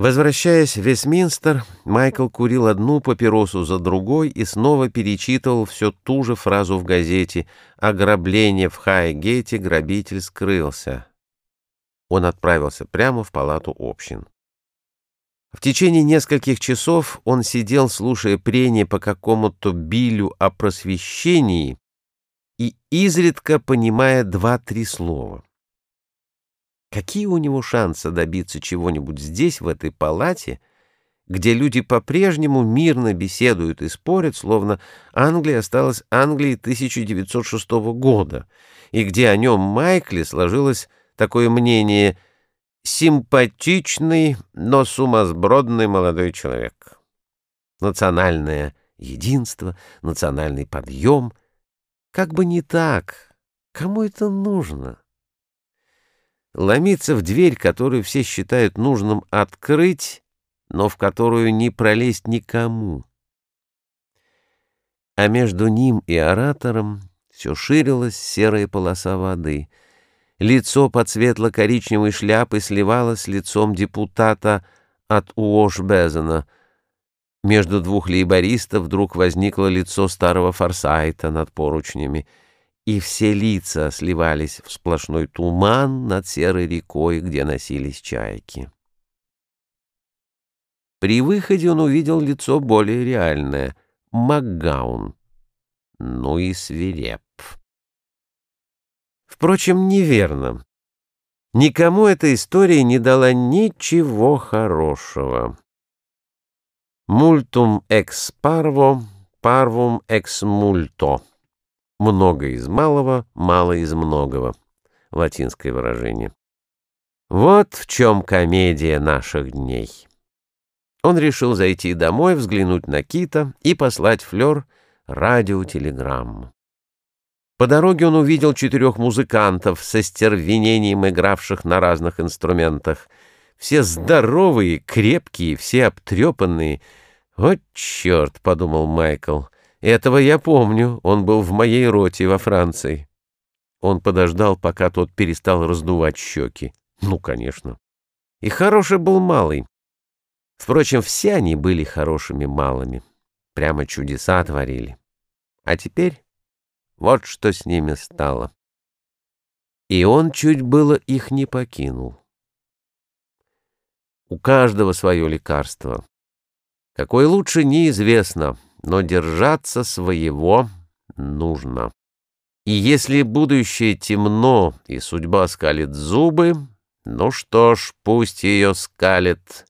Возвращаясь в Вестминстер, Майкл курил одну папиросу за другой и снова перечитывал все ту же фразу в газете «Ограбление в Хайгете, грабитель скрылся». Он отправился прямо в палату общин. В течение нескольких часов он сидел, слушая прения по какому-то билю о просвещении и изредка понимая два-три слова. Какие у него шансы добиться чего-нибудь здесь, в этой палате, где люди по-прежнему мирно беседуют и спорят, словно Англия осталась Англией 1906 года, и где о нем Майкле сложилось такое мнение «симпатичный, но сумасбродный молодой человек». Национальное единство, национальный подъем. Как бы не так. Кому это нужно? Ломиться в дверь, которую все считают нужным открыть, но в которую не пролезть никому. А между ним и оратором все ширилась серая полоса воды. Лицо под светло-коричневой шляпой сливалось с лицом депутата от Уош-Безена. Между двух лейбористов вдруг возникло лицо старого Форсайта над поручнями — и все лица сливались в сплошной туман над серой рекой, где носились чайки. При выходе он увидел лицо более реальное — Макгаун. Ну и свиреп. Впрочем, неверно. Никому эта история не дала ничего хорошего. «Мультум экс парво, парвум экс мульто» много из малого, мало из многого. Латинское выражение. Вот в чем комедия наших дней. Он решил зайти домой, взглянуть на Кита и послать Флёр радиотелеграмму. По дороге он увидел четырех музыкантов со стервенением игравших на разных инструментах. Все здоровые, крепкие, все обтрепанные. «Вот черт!» — подумал Майкл — этого я помню, он был в моей роте во Франции. Он подождал, пока тот перестал раздувать щеки. Ну, конечно. И хороший был малый. Впрочем, все они были хорошими малыми. Прямо чудеса творили. А теперь вот что с ними стало. И он чуть было их не покинул. У каждого свое лекарство. Какое лучше, неизвестно — но держаться своего нужно. И если будущее темно и судьба скалит зубы, ну что ж, пусть ее скалит,